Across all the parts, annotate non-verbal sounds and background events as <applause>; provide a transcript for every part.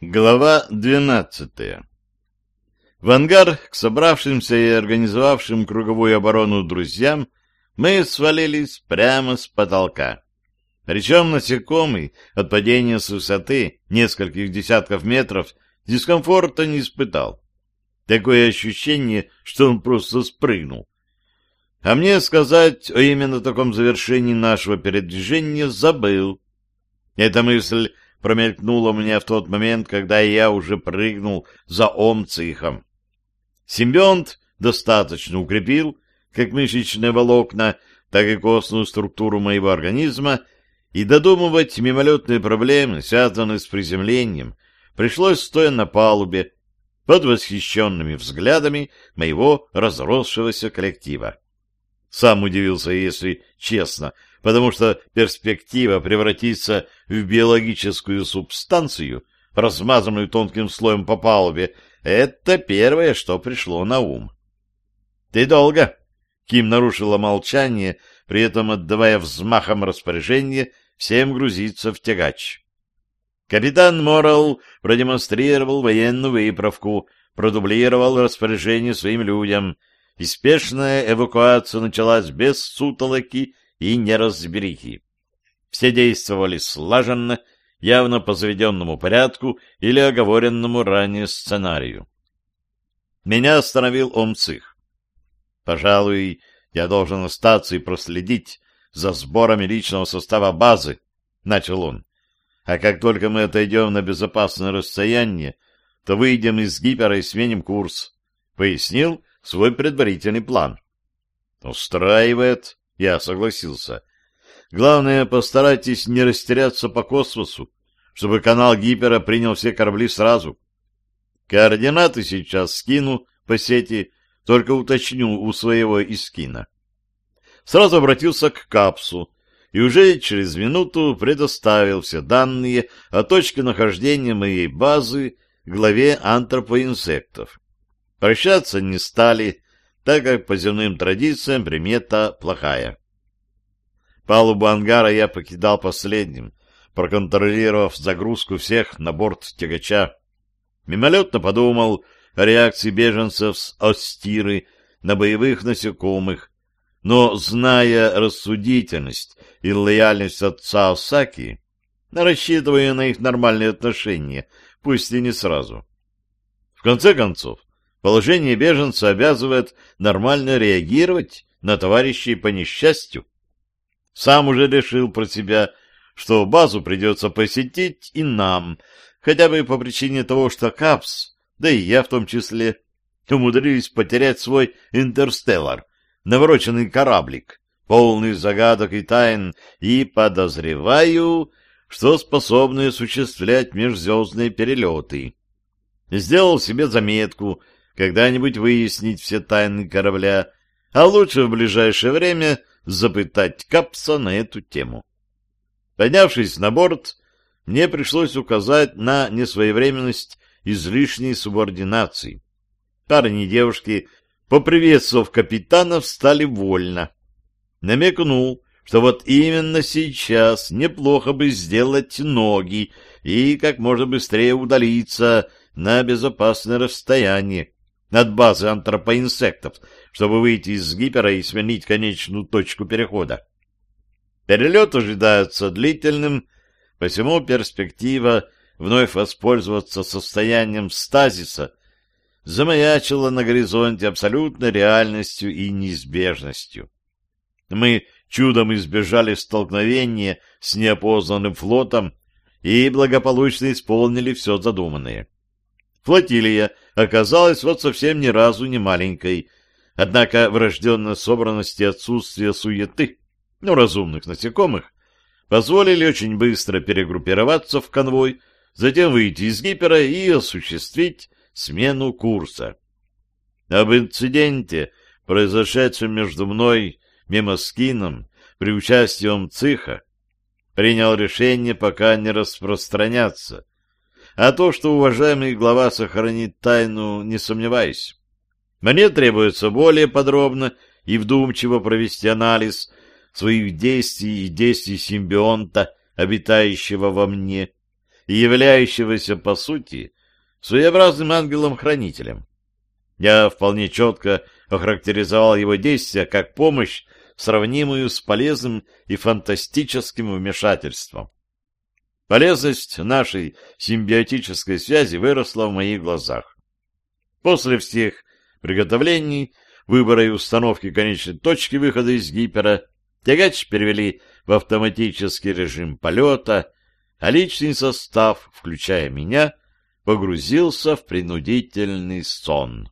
Глава двенадцатая В ангар к собравшимся и организовавшим круговую оборону друзьям мы свалились прямо с потолка. Причем насекомый от падения с высоты нескольких десятков метров дискомфорта не испытал. Такое ощущение, что он просто спрыгнул. А мне сказать о именно таком завершении нашего передвижения забыл. Эта мысль промелькнуло меня в тот момент, когда я уже прыгнул за омцихом. Симбионт достаточно укрепил как мышечные волокна, так и костную структуру моего организма, и додумывать мимолетные проблемы, связанные с приземлением, пришлось стоя на палубе под восхищенными взглядами моего разросшегося коллектива. Сам удивился, если честно, потому что перспектива превратиться в биологическую субстанцию, размазанную тонким слоем по палубе, это первое, что пришло на ум. — Ты долго? — Ким нарушила молчание, при этом отдавая взмахом распоряжение всем грузиться в тягач. Капитан Моррелл продемонстрировал военную выправку, продублировал распоряжение своим людям, и спешная эвакуация началась без сутолоки и неразберихи. Все действовали слаженно, явно по заведенному порядку или оговоренному ранее сценарию. Меня остановил Омцих. Пожалуй, я должен остаться и проследить за сборами личного состава базы, — начал он. А как только мы отойдем на безопасное расстояние, то выйдем из гипера и сменим курс, — пояснил свой предварительный план. Устраивает, я согласился. Главное, постарайтесь не растеряться по космосу, чтобы канал Гипера принял все корабли сразу. Координаты сейчас скину по сети, только уточню у своего искина. Сразу обратился к капсу и уже через минуту предоставил все данные о точке нахождения моей базы главе антропоинсектов. Прощаться не стали, так как по земным традициям примета плохая. Палубу ангара я покидал последним, проконтролировав загрузку всех на борт тягача. Мимолетно подумал о реакции беженцев с Остиры на боевых насекомых, но, зная рассудительность и лояльность отца Осаки, рассчитывая на их нормальные отношения, пусть и не сразу. В конце концов, Положение беженца обязывает нормально реагировать на товарищей по несчастью. Сам уже решил про себя, что базу придется посетить и нам, хотя бы по причине того, что Капс, да и я в том числе, умудрились потерять свой интерстеллар, навороченный кораблик, полный загадок и тайн, и подозреваю, что способны осуществлять межзвездные перелеты. Сделал себе заметку — когда-нибудь выяснить все тайны корабля, а лучше в ближайшее время запытать Капса на эту тему. Поднявшись на борт, мне пришлось указать на несвоевременность излишней субординации. Парни и девушки, поприветствовав капитана, встали вольно. Намекнул, что вот именно сейчас неплохо бы сделать ноги и как можно быстрее удалиться на безопасное расстояние, от базы антропоинсектов, чтобы выйти из гипера и сменить конечную точку перехода. Перелет ожидается длительным, посему перспектива вновь воспользоваться состоянием стазиса замаячила на горизонте абсолютной реальностью и неизбежностью. Мы чудом избежали столкновения с неопознанным флотом и благополучно исполнили все задуманное. Флотилия оказалась вот совсем ни разу не маленькой, однако врожденная собранность и отсутствие суеты, ну, разумных насекомых, позволили очень быстро перегруппироваться в конвой, затем выйти из гипера и осуществить смену курса. Об инциденте, произошедшем между мной, Мемоскином, при участии ЦИХа, принял решение пока не распространяться, а то, что уважаемый глава сохранит тайну, не сомневаюсь. Мне требуется более подробно и вдумчиво провести анализ своих действий и действий симбионта, обитающего во мне, и являющегося, по сути, своеобразным ангелом-хранителем. Я вполне четко охарактеризовал его действия как помощь, сравнимую с полезным и фантастическим вмешательством. Полезность нашей симбиотической связи выросла в моих глазах. После всех приготовлений, выбора и установки конечной точки выхода из гипера, тягач перевели в автоматический режим полета, а личный состав, включая меня, погрузился в принудительный сон.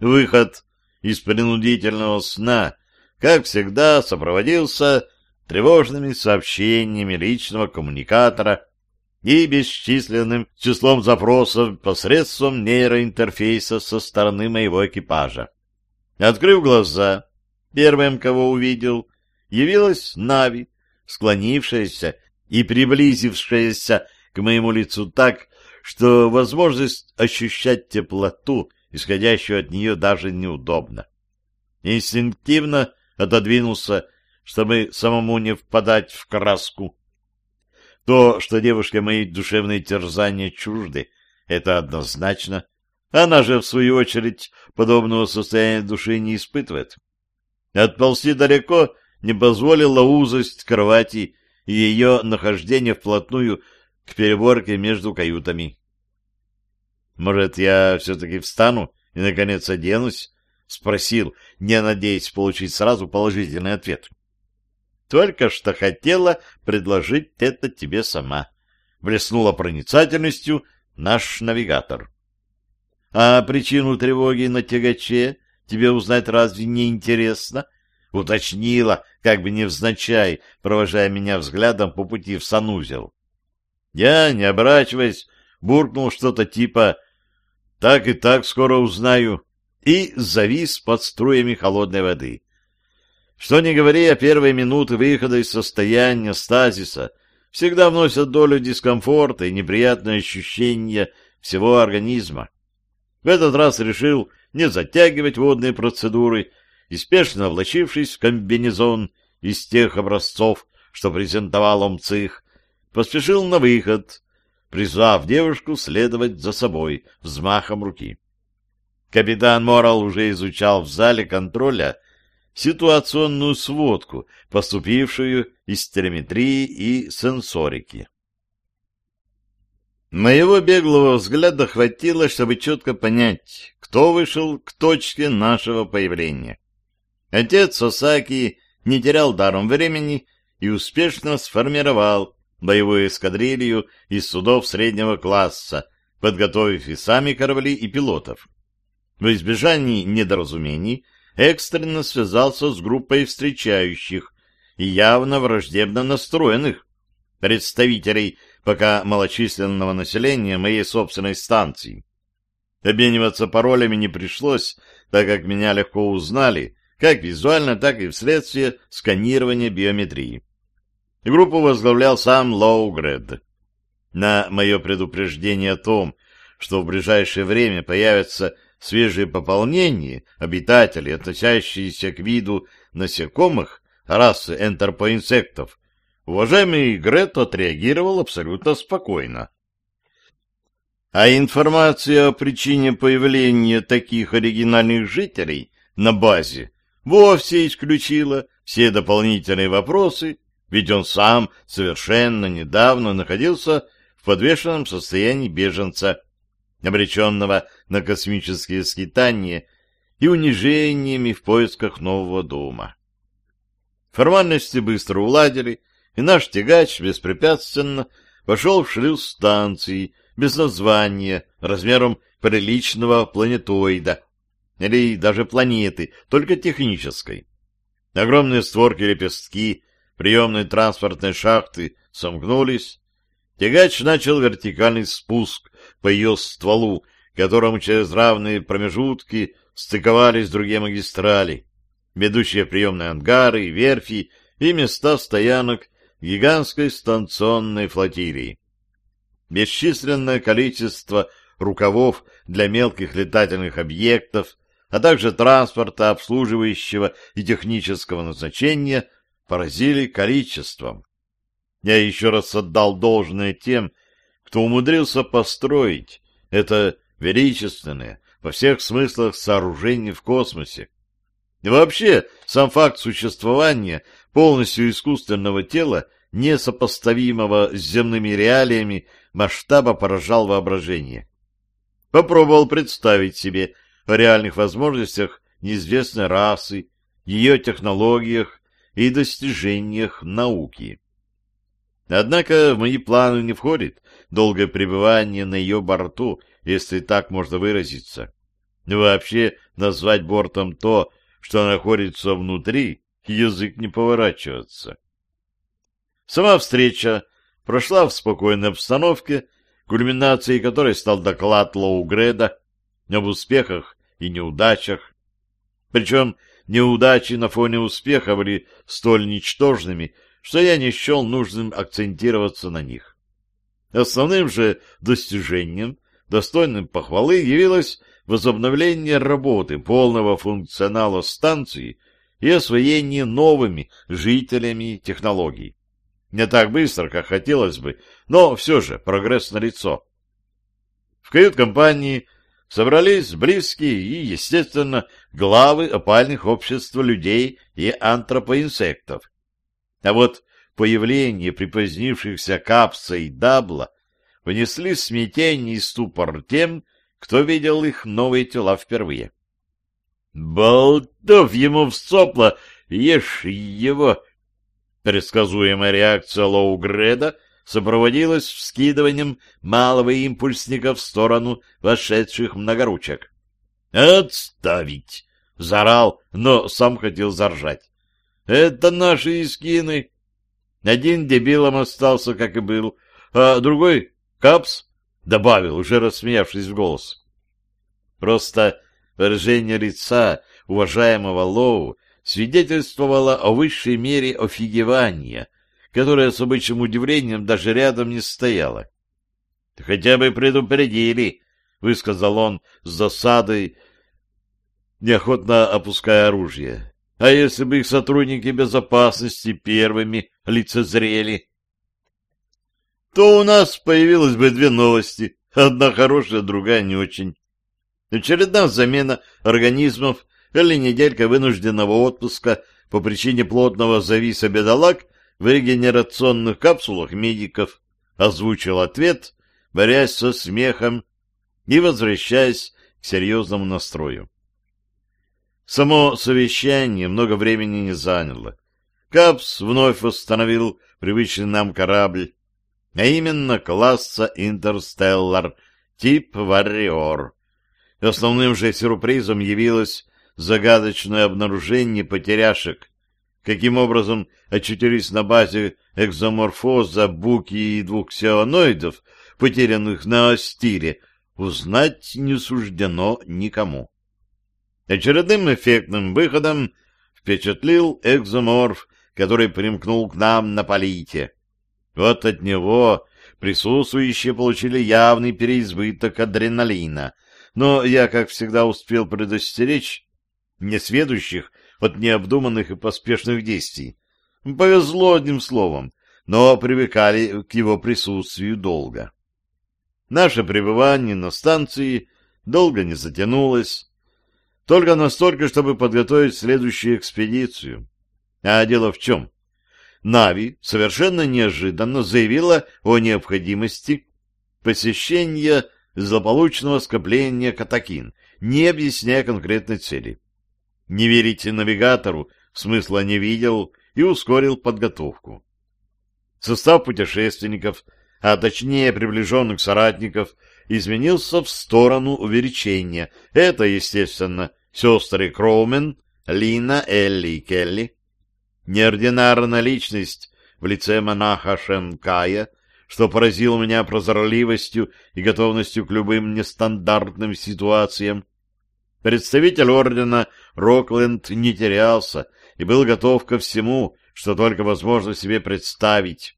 Выход из принудительного сна, как всегда, сопроводился тревожными сообщениями личного коммуникатора и бесчисленным числом запросов посредством нейроинтерфейса со стороны моего экипажа. Открыв глаза, первым, кого увидел, явилась Нави, склонившаяся и приблизившаяся к моему лицу так, что возможность ощущать теплоту, исходящую от нее, даже неудобно. Инстинктивно отодвинулся, чтобы самому не впадать в краску. То, что девушке мои душевные терзания чужды, это однозначно. Она же, в свою очередь, подобного состояния души не испытывает. Отползти далеко не позволила узость кровати и ее нахождение вплотную к переборке между каютами. «Может, я все-таки встану и, наконец, оденусь?» — спросил, не надеясь получить сразу положительный ответ. «Только что хотела предложить это тебе сама», — блеснула проницательностью наш навигатор. «А причину тревоги на тягаче тебе узнать разве не интересно?» — уточнила, как бы невзначай, провожая меня взглядом по пути в санузел. Я, не оборачиваясь, буркнул что-то типа «так и так скоро узнаю» и завис под струями холодной воды. Что не говори, о первые минуты выхода из состояния стазиса всегда вносят долю дискомфорта и неприятное ощущение всего организма. В этот раз решил не затягивать водные процедуры и, спешно влачившись в комбинезон из тех образцов, что презентовал омцих, поспешил на выход, призвав девушку следовать за собой взмахом руки. Капитан Морал уже изучал в зале контроля ситуационную сводку, поступившую из телеметрии и сенсорики. Моего беглого взгляда хватило, чтобы четко понять, кто вышел к точке нашего появления. Отец Сосаки не терял даром времени и успешно сформировал боевую эскадрилью из судов среднего класса, подготовив и сами корабли, и пилотов. В избежании недоразумений экстренно связался с группой встречающих и явно враждебно настроенных представителей пока малочисленного населения моей собственной станции. Обмениваться паролями не пришлось, так как меня легко узнали, как визуально, так и вследствие сканирования биометрии. Группу возглавлял сам Лоугред. На мое предупреждение о том, что в ближайшее время появятся свежие пополнения обитателей, относящиеся к виду насекомых расы энтерпоинсектов, уважаемый Грет отреагировал абсолютно спокойно. А информация о причине появления таких оригинальных жителей на базе вовсе исключила все дополнительные вопросы ведь он сам совершенно недавно находился в подвешенном состоянии беженца, обреченного на космические скитания и унижениями в поисках нового дома. Формальности быстро уладили, и наш тягач беспрепятственно пошел в шлюз станции без названия, размером приличного планетоида, или даже планеты, только технической. Огромные створки-лепестки приемной транспортной шахты сомкнулись, тягач начал вертикальный спуск по ее стволу, которому через равные промежутки стыковались другие магистрали, ведущие приемные ангары, верфи и места стоянок гигантской станционной флотилии. Бесчисленное количество рукавов для мелких летательных объектов, а также транспорта обслуживающего и технического назначения поразили количеством. Я еще раз отдал должное тем, кто умудрился построить это величественное, во всех смыслах сооружение в космосе. И вообще, сам факт существования полностью искусственного тела, несопоставимого с земными реалиями, масштаба поражал воображение. Попробовал представить себе о реальных возможностях неизвестной расы, ее технологиях и достижениях науки. Однако в мои планы не входит долгое пребывание на ее борту, если так можно выразиться. Вообще назвать бортом то, что находится внутри, язык не поворачивается. Сама встреча прошла в спокойной обстановке, кульминацией которой стал доклад Лоугреда об успехах и неудачах. Причем неудачи на фоне успеха были столь ничтожными, что я не счел нужным акцентироваться на них. Основным же достижением, достойным похвалы, явилось возобновление работы полного функционала станции и освоение новыми жителями технологий. Не так быстро, как хотелось бы, но все же прогресс налицо. В кают-компании собрались близкие и, естественно, главы опальных обществ людей и антропоинсектов. А вот появление припозднившихся капса и дабла внесли смятение и ступор тем, кто видел их новые тела впервые. «Болтов ему в сопло! Ешь его!» Предсказуемая реакция Лоугреда сопроводилась вскидыванием малого импульсника в сторону вошедших многоручек. «Отставить!» — зарал, но сам хотел заржать. «Это наши искины!» Один дебилом остался, как и был, а другой — капс, добавил, уже рассмеявшись в голос. Просто выражение лица уважаемого Лоу свидетельствовало о высшей мере офигевания, которое с обычным удивлением даже рядом не стояло. — Хотя бы предупредили, — высказал он с засадой, неохотно опуская оружие. — А если бы их сотрудники безопасности первыми лицезрели? то у нас появилось бы две новости, одна хорошая, другая не очень. Очередная замена организмов или неделька вынужденного отпуска по причине плотного зависа бедолаг в регенерационных капсулах медиков, озвучил ответ, борясь со смехом и возвращаясь к серьезному настрою. Само совещание много времени не заняло. Капс вновь восстановил привычный нам корабль, а именно класса «Интерстеллар», тип «Варриор». Основным же сюрпризом явилось загадочное обнаружение потеряшек, каким образом очутились на базе экзоморфоза буки и двух ксионоидов, потерянных на Астире, узнать не суждено никому. Очередным эффектным выходом впечатлил экзоморф, который примкнул к нам на полите. Вот от него присутствующие получили явный переизбыток адреналина, но я, как всегда, успел предостеречь несведущих от необдуманных и поспешных действий. Повезло одним словом, но привыкали к его присутствию долго. Наше пребывание на станции долго не затянулось, только настолько, чтобы подготовить следующую экспедицию. А дело в чем? Нави совершенно неожиданно заявила о необходимости посещения злополучного скопления Катакин, не объясняя конкретной цели. Не верите навигатору, смысла не видел и ускорил подготовку. Состав путешественников, а точнее приближенных соратников, изменился в сторону увеличения. Это, естественно, сестры Кроумен, Лина, Элли и Келли, неординарная личность в лице монаха Шенкая, что поразил меня прозорливостью и готовностью к любым нестандартным ситуациям. Представитель ордена Рокленд не терялся и был готов ко всему, что только возможно себе представить.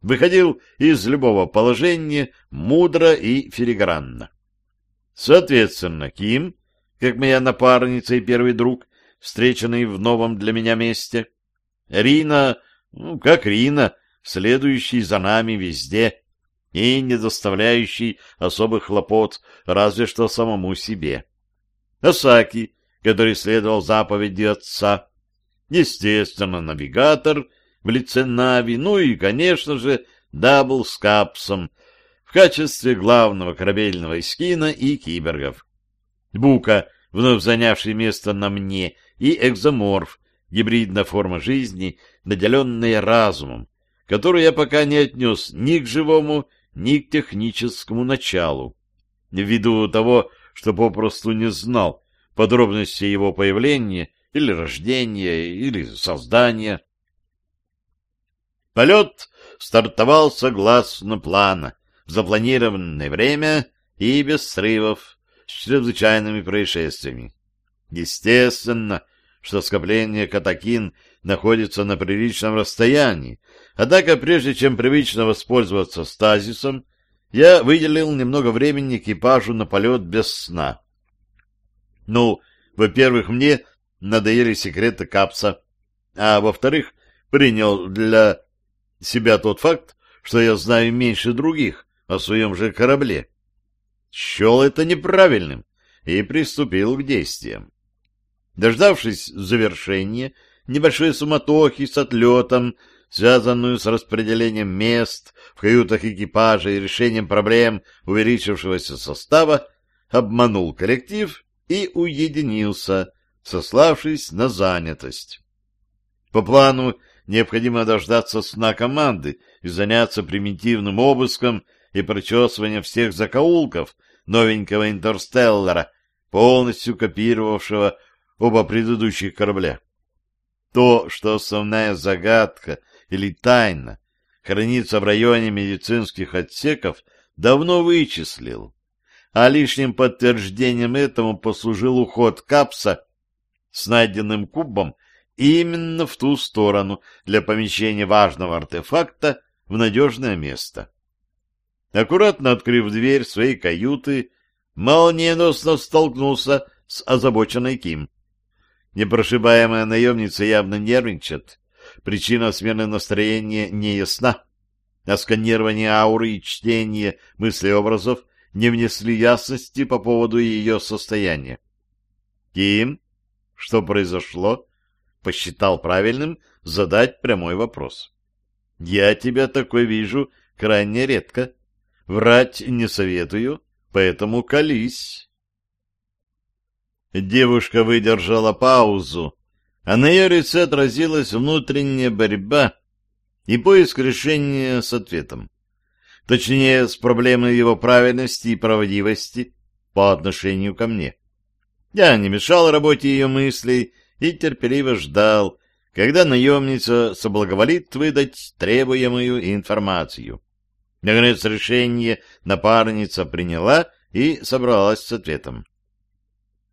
Выходил из любого положения мудро и филигранно. Соответственно, Ким, как моя напарница и первый друг, встреченный в новом для меня месте, Рина, ну, как Рина, следующий за нами везде и не доставляющий особых хлопот разве что самому себе. Осаки, который следовал заповеди отца, естественно, навигатор в лице Нави, ну и, конечно же, Дабл с Капсом в качестве главного корабельного эскина и кибергов. Бука, вновь занявший место на мне, и экзоморф, гибридная форма жизни, наделенная разумом, которую я пока не отнес ни к живому, ни к техническому началу, ввиду того, что попросту не знал подробностей его появления или рождения, или создания. Полет стартовал согласно плана, в запланированное время и без срывов, с чрезвычайными происшествиями. Естественно, что скопление катакин находится на приличном расстоянии, однако прежде чем привычно воспользоваться стазисом, я выделил немного времени экипажу на полет без сна. Ну, во-первых, мне надоели секреты капса, а во-вторых, принял для себя тот факт, что я знаю меньше других о своем же корабле. Счел это неправильным и приступил к действиям. Дождавшись завершения небольшой суматохи с отлетом, связанную с распределением мест в каютах экипажа и решением проблем увеличившегося состава, обманул коллектив и уединился, сославшись на занятость. По плану необходимо дождаться сна команды и заняться примитивным обыском и прочесыванием всех закоулков новенького интерстеллара, полностью копировавшего оба предыдущих корабля. То, что основная загадка или тайна хранится в районе медицинских отсеков, давно вычислил, а лишним подтверждением этому послужил уход Капса с найденным кубом именно в ту сторону для помещения важного артефакта в надежное место. Аккуратно открыв дверь своей каюты, молниеносно столкнулся с озабоченной Ким. Непрошибаемая наемница явно нервничает. Причина смены настроения не ясна. А сканирование ауры и чтение мыслеобразов не внесли ясности по поводу ее состояния. Ким, что произошло? Посчитал правильным задать прямой вопрос. Я тебя такой вижу крайне редко. Врать не советую, поэтому колись. Девушка выдержала паузу, а на ее лице отразилась внутренняя борьба и поиск решения с ответом. Точнее, с проблемой его правильности и правдивости по отношению ко мне. Я не мешал работе ее мыслей и терпеливо ждал, когда наемница соблаговолит выдать требуемую информацию. Наконец решение напарница приняла и собралась с ответом.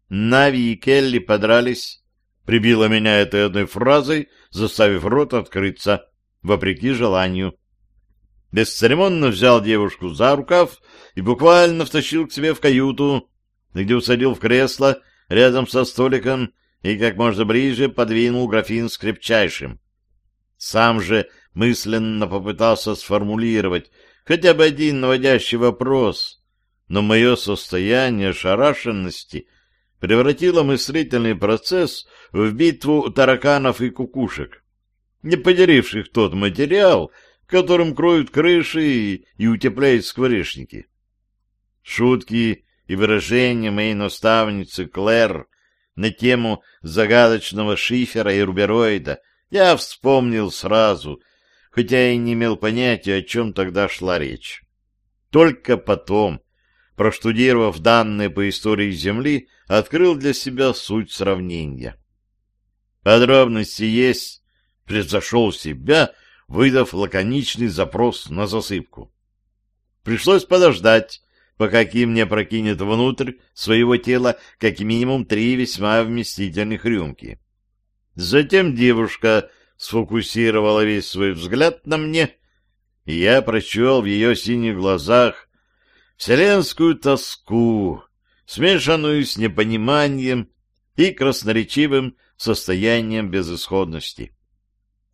Нави и Келли подрались. Прибила меня этой одной фразой, заставив рот открыться, вопреки желанию. Бесцеремонно взял девушку за рукав и буквально втащил к себе в каюту, где усадил в кресло рядом со столиком и как можно ближе подвинул графин с крепчайшим. Сам же мысленно попытался сформулировать хотя бы один наводящий вопрос, но мое состояние ошарашенности превратила мыслительный процесс в битву тараканов и кукушек, не поделивших тот материал, которым кроют крыши и утепляют скворечники. Шутки и выражения моей наставницы Клэр на тему загадочного шифера и рубероида я вспомнил сразу, хотя и не имел понятия, о чем тогда шла речь. Только потом, проштудировав данные по истории Земли, открыл для себя суть сравнения. Подробности есть, превзошел себя, выдав лаконичный запрос на засыпку. Пришлось подождать, пока Ким не прокинет внутрь своего тела как минимум три весьма вместительных рюмки. Затем девушка сфокусировала весь свой взгляд на мне, и я прочел в ее синих глазах вселенскую тоску, смешанную с непониманием и красноречивым состоянием безысходности.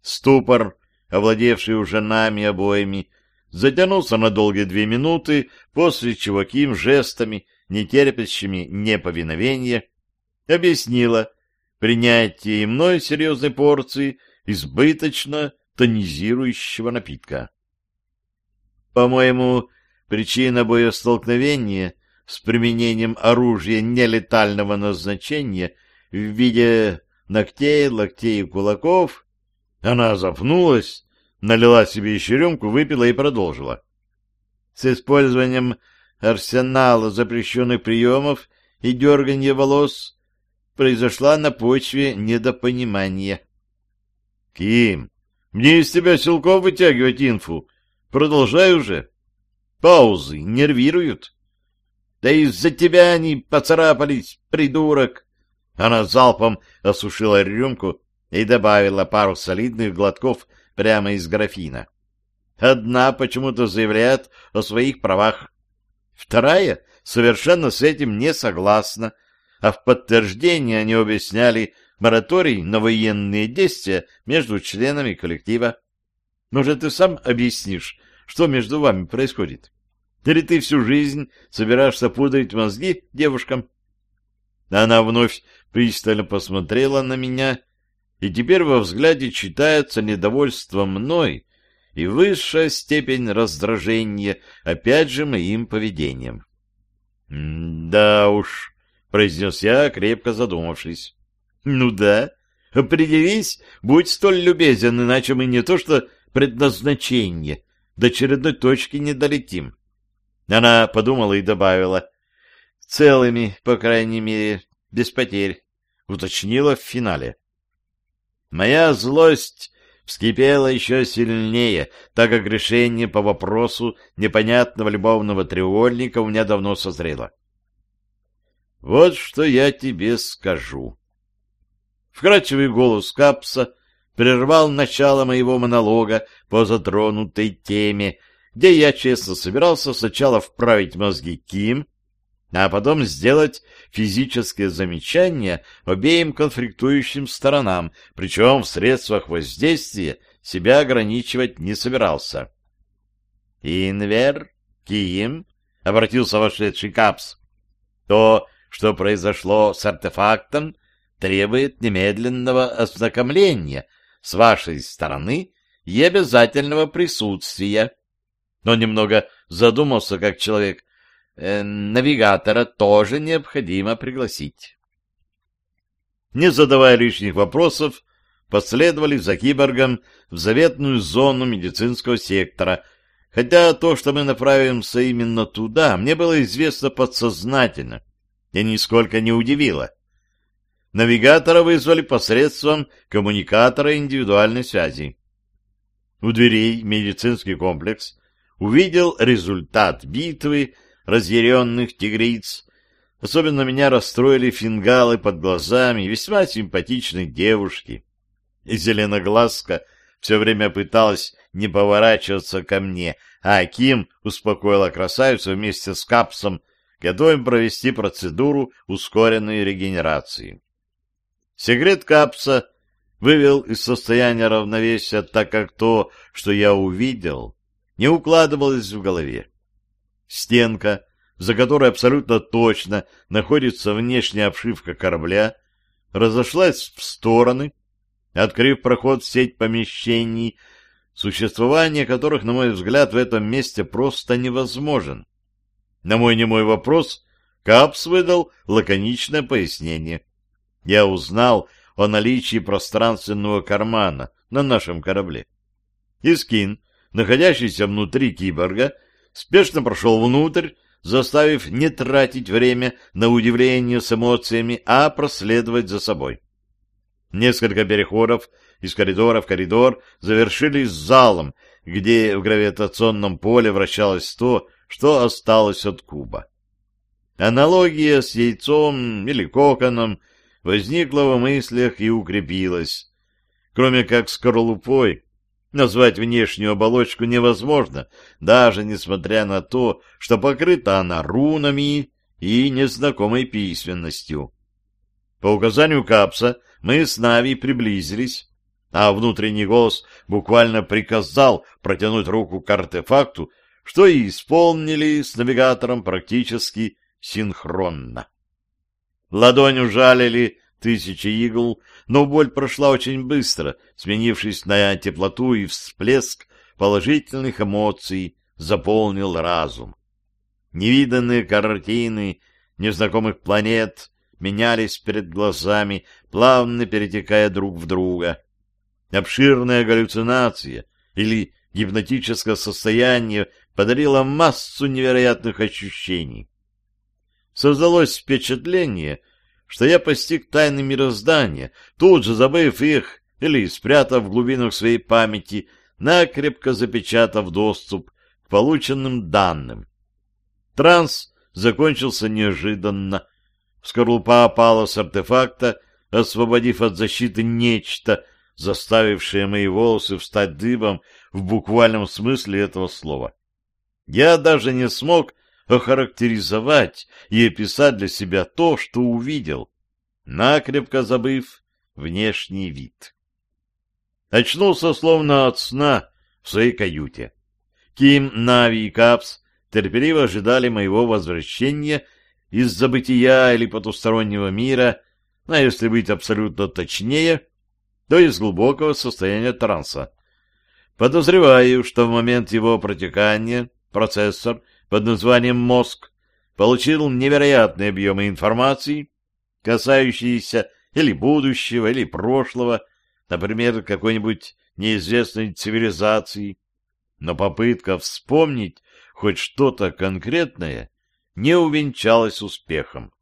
Ступор овладевший уже нами обоими, затянулся на долгие две минуты, после чего Ким жестами, не терпящими неповиновения, объяснила принятие мной серьезной порции избыточно тонизирующего напитка. По-моему, причина боестолкновения с применением оружия нелетального назначения в виде ногтей, локтей и кулаков, она запнулась, налила себе еще рюмку, выпила и продолжила. С использованием арсенала запрещенных приемов и дерганья волос произошла на почве недопонимания. — Ким, мне из тебя силков вытягивать инфу. Продолжай уже. Паузы нервируют. Да из-за тебя они поцарапались, придурок. Она залпом осушила рюмку и добавила пару солидных глотков прямо из графина. Одна почему-то заявляет о своих правах. Вторая совершенно с этим не согласна, а в подтверждение они объясняли мораторий на военные действия между членами коллектива. Может, ты сам объяснишь, что между вами происходит? Или ты всю жизнь собираешься пудрить мозги девушкам? Она вновь пристально посмотрела на меня, и теперь во взгляде читается недовольство мной и высшая степень раздражения, опять же, моим поведением. — Да уж, — произнес я, крепко задумавшись. — Ну да, определись, будь столь любезен, иначе мы не то что предназначение, до очередной точки не долетим. Она подумала и добавила. — Целыми, по крайней мере, без потерь, — уточнила в финале. Моя злость вскипела еще сильнее, так как решение по вопросу непонятного любовного треугольника у меня давно созрело. Вот что я тебе скажу. Вкрадчивый голос Капса прервал начало моего монолога по затронутой теме, где я честно собирался сначала вправить мозги Ким, а потом сделать физические замечания обеим конфликтующим сторонам, причем в средствах воздействия себя ограничивать не собирался. «Инвер, Ким», — обратился вошедший Капс, — «то, что произошло с артефактом, требует немедленного ознакомления с вашей стороны и обязательного присутствия». Но немного задумался, как человек, Э, навигатора тоже необходимо пригласить. Не задавая лишних вопросов, последовали за киборгом в заветную зону медицинского сектора, хотя то, что мы направимся именно туда, мне было известно подсознательно и нисколько не удивило. Навигатора вызвали посредством коммуникатора индивидуальной связи. У дверей медицинский комплекс увидел результат битвы разъяренных тигриц. Особенно меня расстроили фингалы под глазами весьма симпатичной девушки. И зеленоглазка все время пыталась не поворачиваться ко мне, а Ким успокоила красавицу вместе с Капсом, готовым провести процедуру ускоренной регенерации. Секрет Капса вывел из состояния равновесия, так как то, что я увидел, не укладывалось в голове. Стенка, за которой абсолютно точно находится внешняя обшивка корабля, разошлась в стороны, открыв проход в сеть помещений, существование которых, на мой взгляд, в этом месте просто невозможен. На мой немой вопрос Капс выдал лаконичное пояснение. Я узнал о наличии пространственного кармана на нашем корабле. Искин, находящийся внутри киборга, спешно прошел внутрь, заставив не тратить время на удивление с эмоциями, а проследовать за собой. Несколько переходов из коридора в коридор завершились залом, где в гравитационном поле вращалось то, что осталось от куба. Аналогия с яйцом или коконом возникла в мыслях и укрепилась. Кроме как скорлупой, Назвать внешнюю оболочку невозможно, даже несмотря на то, что покрыта она рунами и незнакомой письменностью. По указанию Капса мы с Нави приблизились, а внутренний голос буквально приказал протянуть руку к артефакту, что и исполнили с навигатором практически синхронно. Ладонь ужалили тысячи игл, но боль прошла очень быстро, сменившись на теплоту и всплеск положительных эмоций, заполнил разум. Невиданные картины незнакомых планет менялись перед глазами, плавно перетекая друг в друга. Обширная галлюцинация или гипнотическое состояние подарило массу невероятных ощущений. Создалось впечатление, что я постиг тайны мироздания, тут же забыв их или спрятав в глубинах своей памяти, накрепко запечатав доступ к полученным данным. Транс закончился неожиданно. Скорлупа опала с артефакта, освободив от защиты нечто, заставившее мои волосы встать дыбом в буквальном смысле этого слова. Я даже не смог охарактеризовать и описать для себя то, что увидел, накрепко забыв внешний вид. Очнулся словно от сна в своей каюте. Ким, Нави и Капс терпеливо ожидали моего возвращения из забытия или потустороннего мира, а если быть абсолютно точнее, то из глубокого состояния транса. Подозреваю, что в момент его протекания процессор под названием «мозг» получил невероятные объемы информации, касающиеся или будущего, или прошлого, например, какой-нибудь неизвестной цивилизации, но попытка вспомнить хоть что-то конкретное не увенчалась успехом.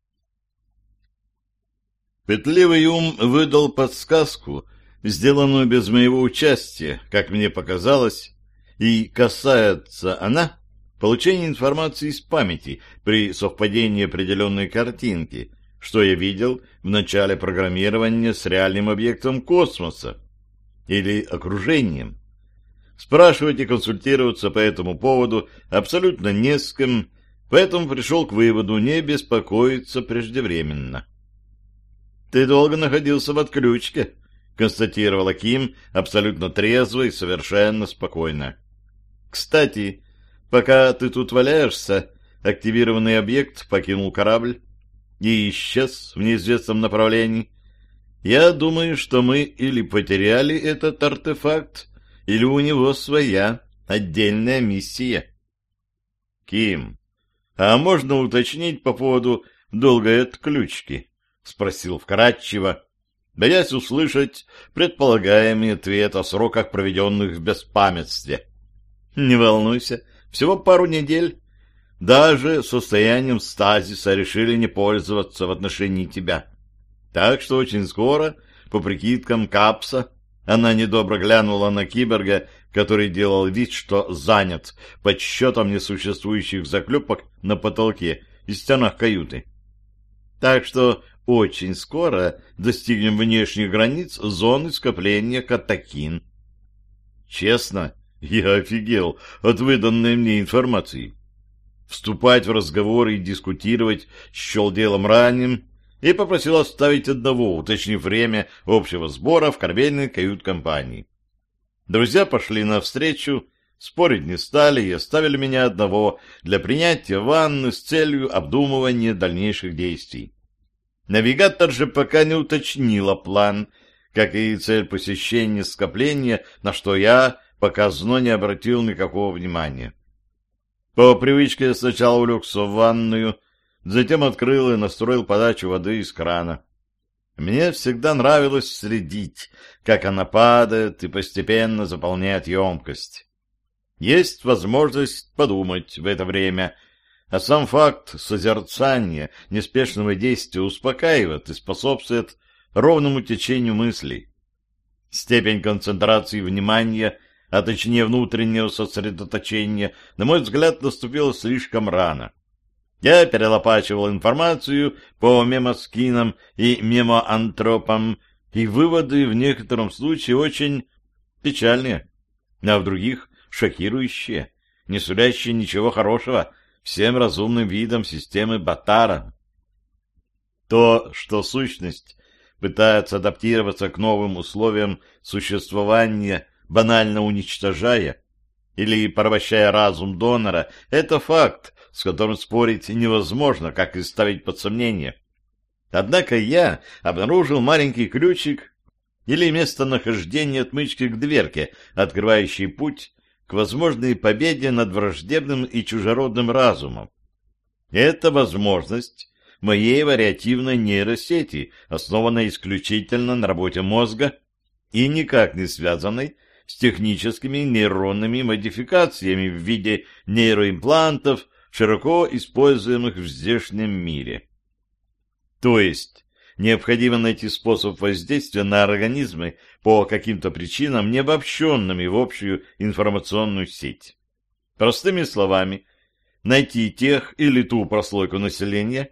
Петливый ум выдал подсказку, сделанную без моего участия, как мне показалось, и касается она получения информации из памяти при совпадении определенной картинки, что я видел в начале программирования с реальным объектом космоса или окружением. Спрашивать и консультироваться по этому поводу абсолютно не с кем, поэтому пришел к выводу не беспокоиться преждевременно. «Ты долго находился в отключке», — констатировала Ким абсолютно трезво и совершенно спокойно. «Кстати, пока ты тут валяешься, активированный объект покинул корабль и исчез в неизвестном направлении. Я думаю, что мы или потеряли этот артефакт, или у него своя отдельная миссия. Ким, а можно уточнить по поводу долгой отключки? Спросил вкратчиво, боясь услышать предполагаемый ответ о сроках, проведенных в беспамятстве. Не волнуйся, всего пару недель. Даже состоянием стазиса решили не пользоваться в отношении тебя. Так что очень скоро, по прикидкам Капса, она недобро глянула на киборга, который делал вид, что занят подсчетом несуществующих заклепок на потолке и стенах каюты. Так что очень скоро достигнем внешних границ зоны скопления катакин. Честно, <laughs> я офигел от выданной мне информации. Вступать в разговоры и дискутировать счел делом ранним и попросил оставить одного, уточнив время общего сбора в корабельной кают-компании. Друзья пошли навстречу, спорить не стали и оставили меня одного для принятия ванны с целью обдумывания дальнейших действий. Навигатор же пока не уточнила план, как и цель посещения скопления, на что я показно не обратил никакого внимания. По привычке сначала улегся в ванную, затем открыл и настроил подачу воды из крана. Мне всегда нравилось следить, как она падает и постепенно заполняет емкость. Есть возможность подумать в это время, а сам факт созерцания неспешного действия успокаивает и способствует ровному течению мыслей. Степень концентрации внимания, а точнее внутреннего сосредоточения, на мой взгляд, наступила слишком рано. Я перелопачивал информацию по мемоскинам и мемоантропам, и выводы в некотором случае очень печальные, а в других шокирующие, не сулящие ничего хорошего всем разумным видам системы Батара. То, что сущность пытается адаптироваться к новым условиям существования, банально уничтожая или порабощая разум донора, это факт, с которым спорить невозможно, как и ставить под сомнение. Однако я обнаружил маленький ключик или местонахождение отмычки к дверке, открывающей путь к возможной победе над враждебным и чужеродным разумом. Это возможность моей вариативной нейросети, основанной исключительно на работе мозга и никак не связанной с техническими нейронными модификациями в виде нейроимплантов, широко используемых в здешнем мире. То есть необходимо найти способ воздействия на организмы по каким-то причинам, не обобщенными в общую информационную сеть. Простыми словами, найти тех или ту прослойку населения,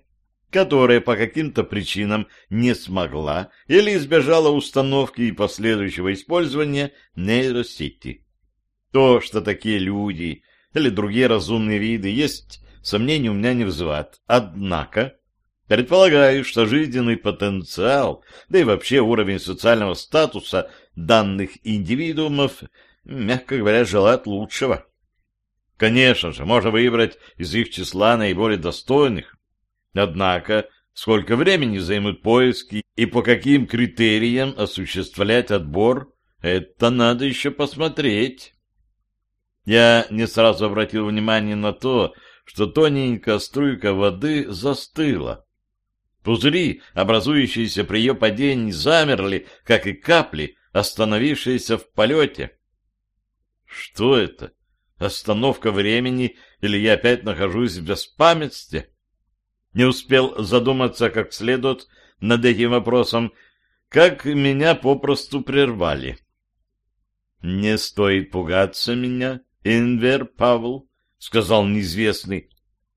которая по каким-то причинам не смогла или избежала установки и последующего использования нейросети. То, что такие люди или другие разумные виды есть, сомнений у меня не вызывает. Однако, предполагаю, что жизненный потенциал, да и вообще уровень социального статуса данных индивидуумов, мягко говоря, желает лучшего. Конечно же, можно выбрать из их числа наиболее достойных. Однако, сколько времени займут поиски и по каким критериям осуществлять отбор, это надо еще посмотреть. Я не сразу обратил внимание на то, что тоненькая струйка воды застыла. Пузыри, образующиеся при ее падении, замерли, как и капли, остановившиеся в полете. Что это? Остановка времени или я опять нахожусь в беспамятстве? Не успел задуматься как следует над этим вопросом, как меня попросту прервали. «Не стоит пугаться меня, Инвер Павел», — сказал неизвестный,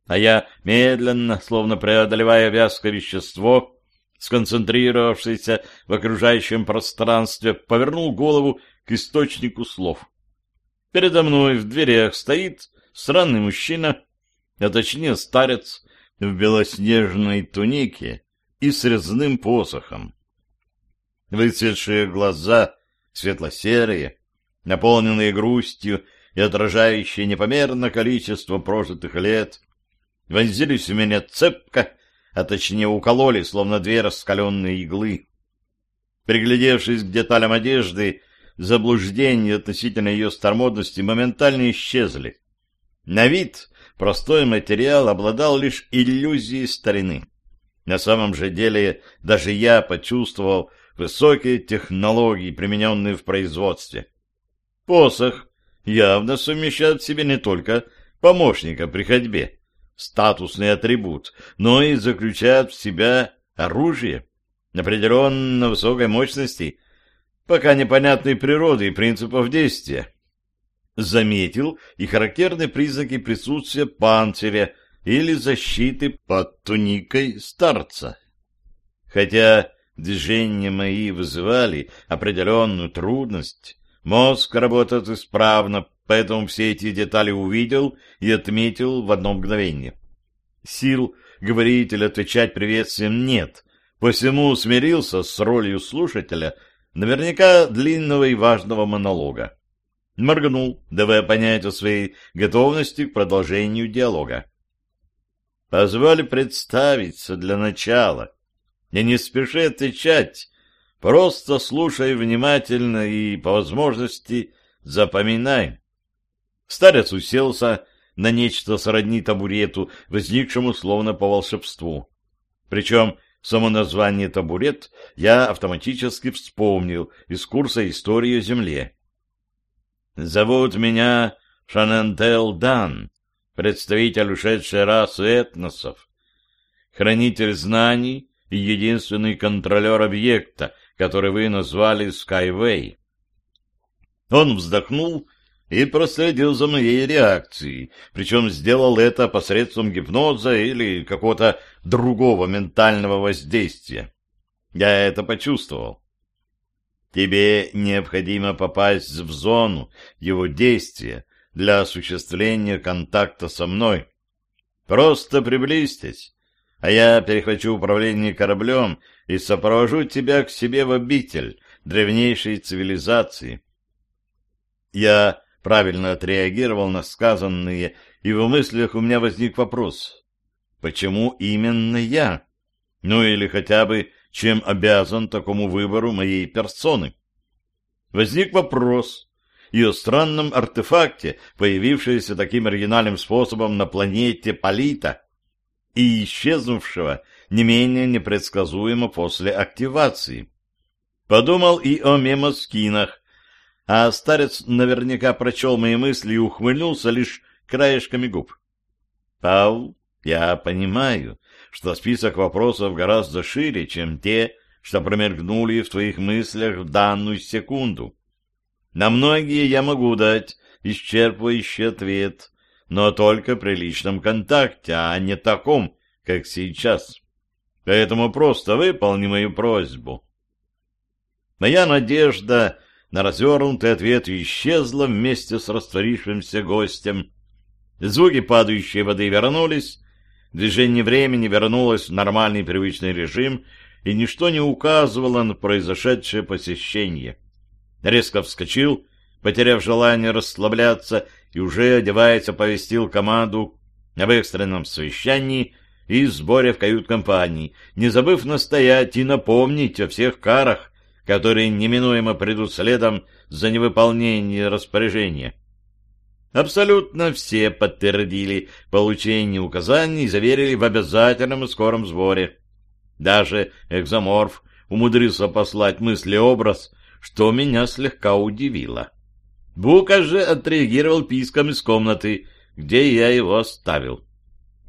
а я, медленно, словно преодолевая вязкое вещество, сконцентрировавшееся в окружающем пространстве, повернул голову к источнику слов. Передо мной в дверях стоит странный мужчина, а точнее старец в белоснежной тунике и с резным посохом. Выцветшие глаза, светло-серые, наполненные грустью и отражающие непомерное количество прожитых лет, вонзились в меня цепко, а точнее укололи, словно две раскаленные иглы. Приглядевшись к деталям одежды, заблуждения относительно ее старомодности моментально исчезли. На вид простой материал обладал лишь иллюзией старины. На самом же деле даже я почувствовал высокие технологии, примененные в производстве. Посох явно совмещает в себе не только помощника при ходьбе, статусный атрибут, но и заключает в себя оружие определенно высокой мощности – пока непонятной природы и принципов действия. Заметил и характерные признаки присутствия панциря или защиты под туникой старца. Хотя движения мои вызывали определенную трудность, мозг работает исправно, поэтому все эти детали увидел и отметил в одно мгновение. Сил говорить или отвечать приветствием нет, посему смирился с ролью слушателя — наверняка длинного и важного монолога. Моргнул, давая понять о своей готовности к продолжению диалога. Позволь представиться для начала. И не спеши отвечать, просто слушай внимательно и, по возможности, запоминай. Старец уселся на нечто сродни табурету, возникшему словно по волшебству. Причем Само название «табурет» я автоматически вспомнил из курса «Истории о Земле». «Зовут меня Шанентел Дан, представитель ушедшей расы этносов, хранитель знаний и единственный контролер объекта, который вы назвали Skyway». Он вздохнул и проследил за моей реакцией, причем сделал это посредством гипноза или какого-то другого ментального воздействия. Я это почувствовал. Тебе необходимо попасть в зону его действия для осуществления контакта со мной. Просто приблизьтесь. а я перехвачу управление кораблем и сопровожу тебя к себе в обитель древнейшей цивилизации. Я правильно отреагировал на сказанные, и в мыслях у меня возник вопрос. Почему именно я? Ну или хотя бы, чем обязан такому выбору моей персоны? Возник вопрос и о странном артефакте, появившемся таким оригинальным способом на планете Полита и исчезнувшего не менее непредсказуемо после активации. Подумал и о мемоскинах, а старец наверняка прочел мои мысли и ухмыльнулся лишь краешками губ. «Пау, я понимаю, что список вопросов гораздо шире, чем те, что промелькнули в твоих мыслях в данную секунду. На многие я могу дать исчерпывающий ответ, но только при личном контакте, а не таком, как сейчас. Поэтому просто выполни мою просьбу. Моя надежда на развернутый ответ исчезла вместе с растворившимся гостем. Звуки падающей воды вернулись, движение времени вернулось в нормальный привычный режим, и ничто не указывало на произошедшее посещение. Резко вскочил, потеряв желание расслабляться, и уже одеваясь оповестил команду об экстренном совещании и сборе в кают-компании, не забыв настоять и напомнить о всех карах, которые неминуемо придут следом за невыполнение распоряжения. Абсолютно все подтвердили получение указаний и заверили в обязательном и скором сборе. Даже экзоморф умудрился послать мыслеобраз, что меня слегка удивило. Бука же отреагировал писком из комнаты, где я его оставил.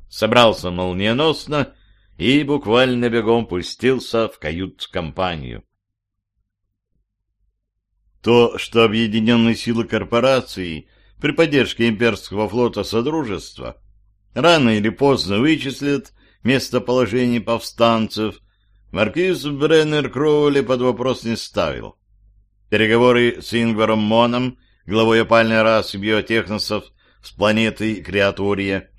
Собрался молниеносно и буквально бегом пустился в кают-компанию. То, что объединенные силы корпорации при поддержке имперского флота Содружества рано или поздно вычислят местоположение повстанцев, маркиз Бреннер Кроули под вопрос не ставил. Переговоры с Ингваром Моном, главой опальной расы биотехносов с планеты Креатория,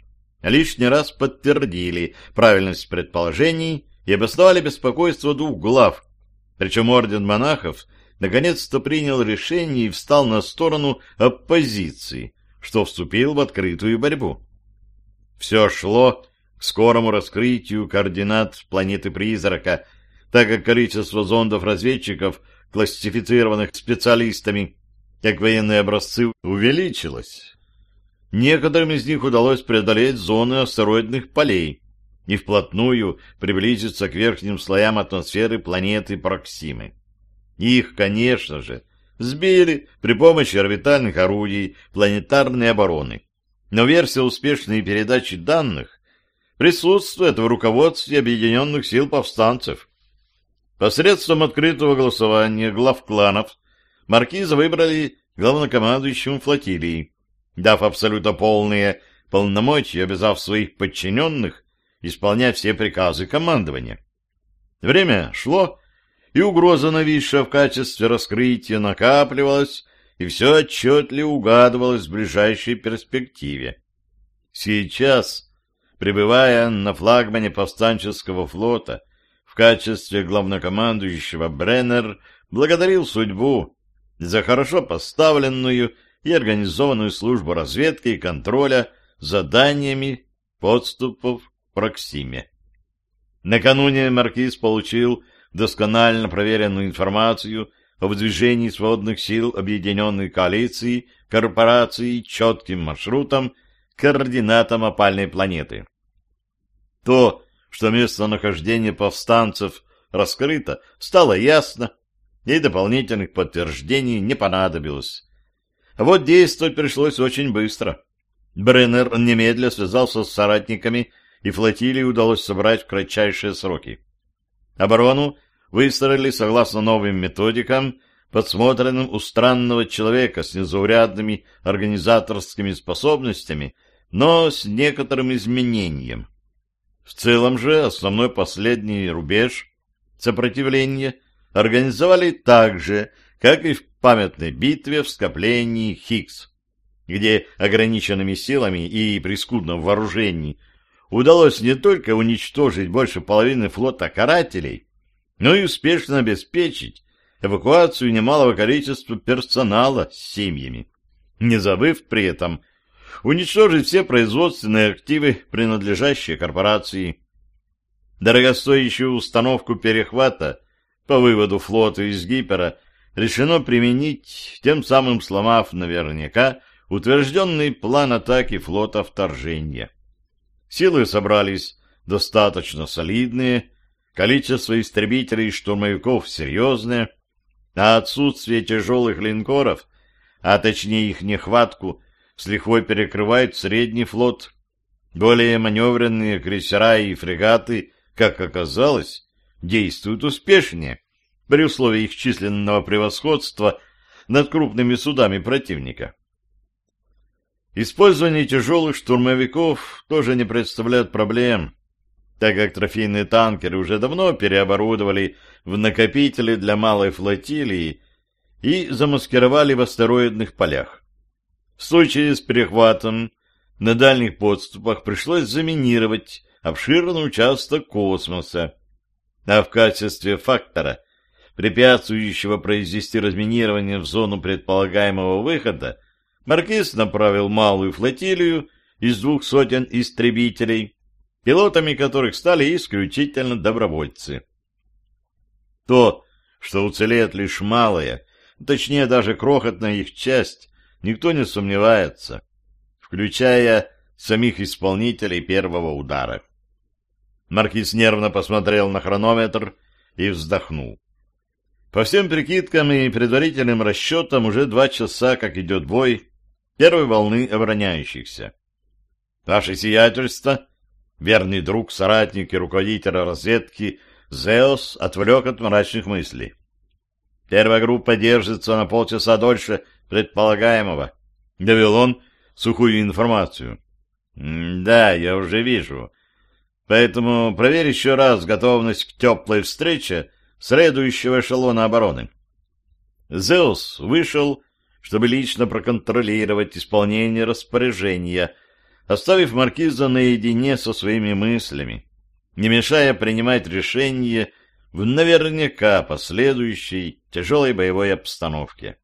лишний раз подтвердили правильность предположений и обосновали беспокойство двух глав, причем орден монахов наконец-то принял решение и встал на сторону оппозиции, что вступил в открытую борьбу. Все шло к скорому раскрытию координат планеты-призрака, так как количество зондов-разведчиков, классифицированных специалистами, как военные образцы, увеличилось. Некоторым из них удалось преодолеть зоны астероидных полей и вплотную приблизиться к верхним слоям атмосферы планеты Проксимы. Их, конечно же, сбили при помощи орбитальных орудий планетарной обороны. Но версия успешной передачи данных присутствует в руководстве Объединенных сил повстанцев. Посредством открытого голосования глав кланов маркиза выбрали главнокомандующим флотилии, дав абсолютно полные полномочия, обязав своих подчиненных исполнять все приказы командования. Время шло, и угроза, нависшая в качестве раскрытия, накапливалась и все отчетливо угадывалось в ближайшей перспективе. Сейчас, пребывая на флагмане повстанческого флота, в качестве главнокомандующего Бреннер благодарил судьбу за хорошо поставленную и организованную службу разведки и контроля заданиями подступов к Проксиме. Накануне маркиз получил досконально проверенную информацию о выдвижении свободных сил объединенной коалиции, корпорации четким маршрутом координатам опальной планеты. То, что местонахождение повстанцев раскрыто, стало ясно, и дополнительных подтверждений не понадобилось. Вот действовать пришлось очень быстро. Бреннер немедля связался с соратниками, и флотилии удалось собрать в кратчайшие сроки. Оборону выстроили согласно новым методикам, подсмотренным у странного человека с незаурядными организаторскими способностями, но с некоторым изменением. В целом же основной последний рубеж сопротивления организовали так же, как и в памятной битве в скоплении Хиггс, где ограниченными силами и при скудном вооружении удалось не только уничтожить больше половины флота карателей, но и успешно обеспечить эвакуацию немалого количества персонала с семьями, не забыв при этом уничтожить все производственные активы, принадлежащие корпорации. Дорогостоящую установку перехвата по выводу флота из гипера решено применить, тем самым сломав наверняка утвержденный план атаки флота вторжения. Силы собрались достаточно солидные, количество истребителей и штурмовиков серьезное, а отсутствие тяжелых линкоров, а точнее их нехватку, с лихвой перекрывает средний флот. Более маневренные крейсера и фрегаты, как оказалось, действуют успешнее при условии их численного превосходства над крупными судами противника. Использование тяжелых штурмовиков тоже не представляет проблем, так как трофейные танкеры уже давно переоборудовали в накопители для малой флотилии и замаскировали в астероидных полях. В случае с перехватом на дальних подступах пришлось заминировать обширный участок космоса, а в качестве фактора, препятствующего произвести разминирование в зону предполагаемого выхода, Маркиз направил малую флотилию из двух сотен истребителей, пилотами которых стали исключительно добровольцы. То, что уцелеет лишь малая, точнее даже крохотная их часть, никто не сомневается, включая самих исполнителей первого удара. Маркиз нервно посмотрел на хронометр и вздохнул. По всем прикидкам и предварительным расчетам уже два часа, как идет бой, первой волны обороняющихся. Ваше сиятельство, верный друг, соратник и руководитель разведки Зеос отвлек от мрачных мыслей. Первая группа держится на полчаса дольше предполагаемого. Довел он сухую информацию. да, я уже вижу. Поэтому проверь еще раз готовность к теплой встрече следующего эшелона обороны. Зеус вышел чтобы лично проконтролировать исполнение распоряжения, оставив маркиза наедине со своими мыслями, не мешая принимать решения в наверняка последующей тяжелой боевой обстановке.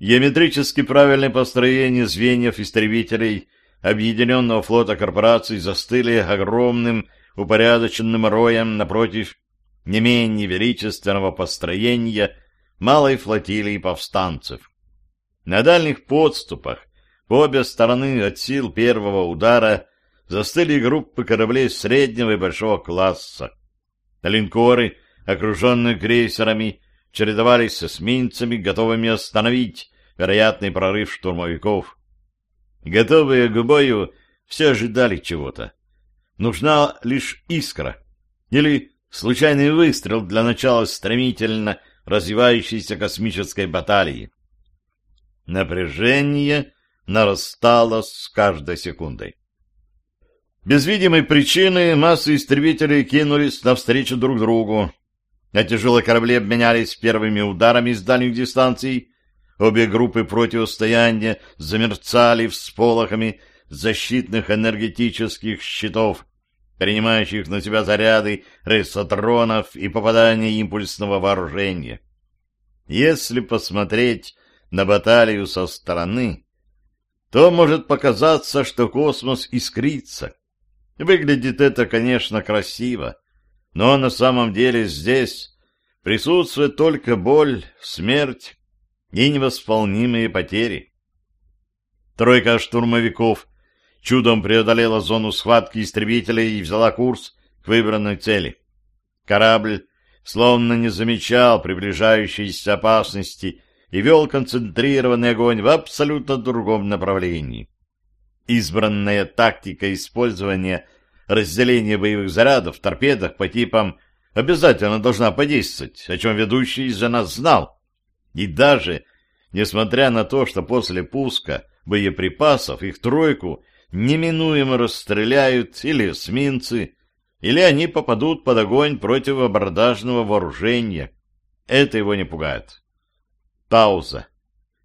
Геометрически правильное построение звеньев истребителей Объединенного флота корпораций застыли огромным упорядоченным роем напротив не менее величественного построения малой флотилии повстанцев. На дальних подступах, по обе стороны от сил первого удара, застыли группы кораблей среднего и большого класса. Линкоры, окруженные крейсерами, чередовались с эсминцами, готовыми остановить вероятный прорыв штурмовиков. Готовые к бою, все ожидали чего-то. Нужна лишь искра или случайный выстрел для начала стремительно развивающейся космической баталии. Напряжение нарастало с каждой секундой. Без видимой причины массы истребителей кинулись навстречу друг другу, а тяжелые корабли обменялись первыми ударами с дальних дистанций. Обе группы противостояния замерцали всполохами защитных энергетических щитов, принимающих на себя заряды рейсотронов и попадание импульсного вооружения. Если посмотреть на баталию со стороны, то может показаться, что космос искрится. Выглядит это, конечно, красиво, но на самом деле здесь присутствует только боль, смерть и невосполнимые потери. Тройка штурмовиков чудом преодолела зону схватки истребителей и взяла курс к выбранной цели. Корабль словно не замечал приближающейся опасности и вел концентрированный огонь в абсолютно другом направлении. Избранная тактика использования разделения боевых зарядов в торпедах по типам обязательно должна подействовать, о чем ведущий из-за нас знал. И даже, несмотря на то, что после пуска боеприпасов их тройку неминуемо расстреляют или эсминцы, или они попадут под огонь противобордажного вооружения. Это его не пугает. Пауза.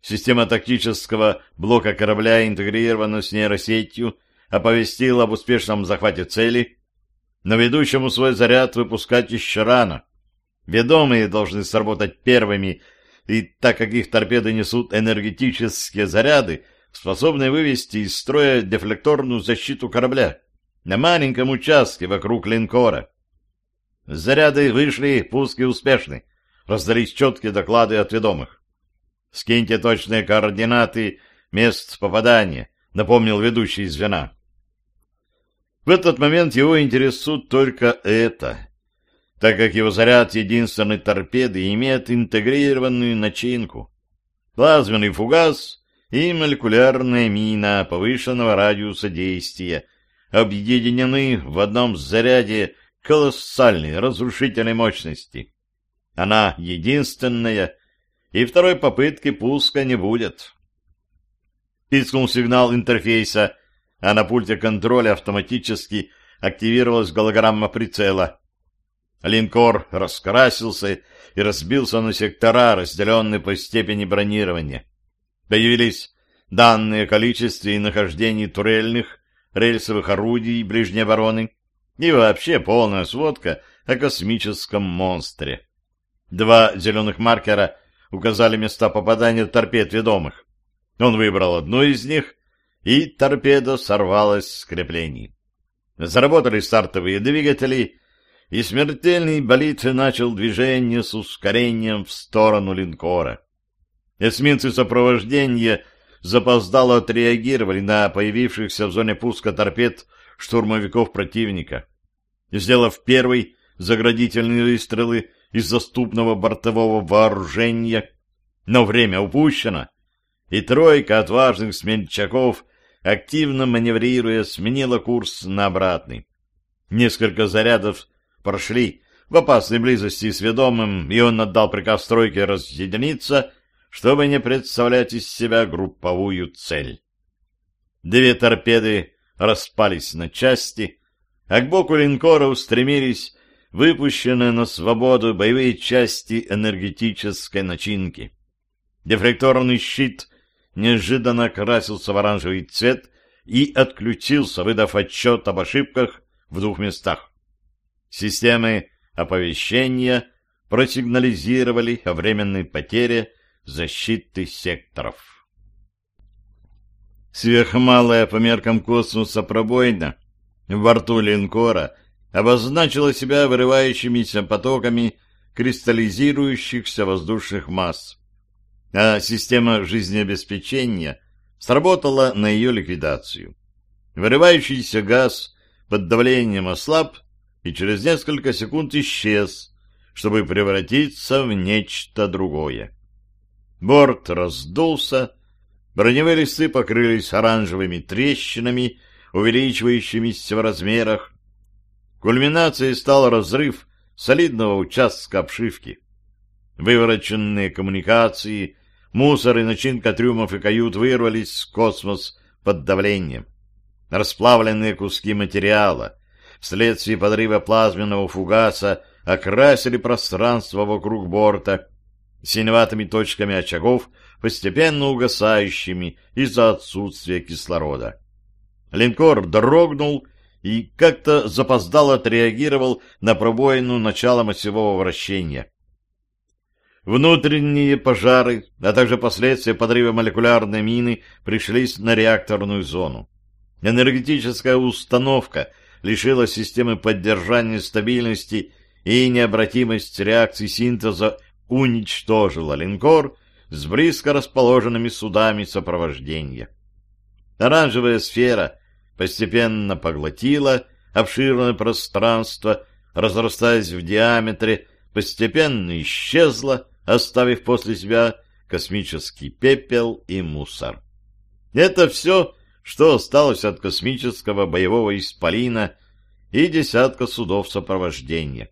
Система тактического блока корабля интегрирована с нейросетью, оповестил об успешном захвате цели, но ведущему свой заряд выпускать еще рано. Ведомые должны сработать первыми, и так как их торпеды несут энергетические заряды, способные вывести из строя дефлекторную защиту корабля на маленьком участке вокруг линкора. Заряды вышли, пуски успешны. Раздались четкие доклады от ведомых. «Скиньте точные координаты мест попадания», — напомнил ведущий звена. В этот момент его интересует только это, так как его заряд единственной торпеды имеет интегрированную начинку. Плазменный фугас и молекулярная мина повышенного радиуса действия объединены в одном заряде колоссальной разрушительной мощности. Она единственная, и второй попытки пуска не будет. Пискнул сигнал интерфейса, а на пульте контроля автоматически активировалась голограмма прицела. Линкор раскрасился и разбился на сектора, разделенные по степени бронирования. Появились данные о количестве и нахождении турельных, рельсовых орудий ближней обороны и вообще полная сводка о космическом монстре. Два зеленых маркера указали места попадания торпед ведомых. Он выбрал одну из них, и торпеда сорвалась с креплений. Заработали стартовые двигатели, и смертельный болид начал движение с ускорением в сторону линкора. Эсминцы сопровождения запоздало отреагировали на появившихся в зоне пуска торпед штурмовиков противника. Сделав первый заградительные выстрелы, из заступного бортового вооружения, но время упущено, и тройка отважных смельчаков, активно маневрируя, сменила курс на обратный. Несколько зарядов прошли в опасной близости с ведомым, и он отдал приказ тройке разъединиться, чтобы не представлять из себя групповую цель. Две торпеды распались на части, а к боку линкора устремились выпущенные на свободу боевые части энергетической начинки. Дефлекторный щит неожиданно окрасился в оранжевый цвет и отключился, выдав отчет об ошибках в двух местах. Системы оповещения просигнализировали о временной потере защиты секторов. Сверхмалая по меркам космоса пробоина в борту линкора обозначила себя вырывающимися потоками кристаллизирующихся воздушных масс, а система жизнеобеспечения сработала на ее ликвидацию. Вырывающийся газ под давлением ослаб и через несколько секунд исчез, чтобы превратиться в нечто другое. Борт раздулся, броневые листы покрылись оранжевыми трещинами, увеличивающимися в размерах, Кульминацией стал разрыв солидного участка обшивки. Вывороченные коммуникации, мусор и начинка трюмов и кают вырвались в космос под давлением. Расплавленные куски материала вследствие подрыва плазменного фугаса окрасили пространство вокруг борта синеватыми точками очагов, постепенно угасающими из-за отсутствия кислорода. Линкор дрогнул и как-то запоздало отреагировал на пробоину начала осевого вращения. Внутренние пожары, а также последствия подрыва молекулярной мины пришлись на реакторную зону. Энергетическая установка лишила системы поддержания стабильности и необратимость реакции синтеза уничтожила линкор с близко расположенными судами сопровождения. Оранжевая сфера постепенно поглотила обширное пространство, разрастаясь в диаметре, постепенно исчезла, оставив после себя космический пепел и мусор. Это все, что осталось от космического боевого исполина и десятка судов сопровождения.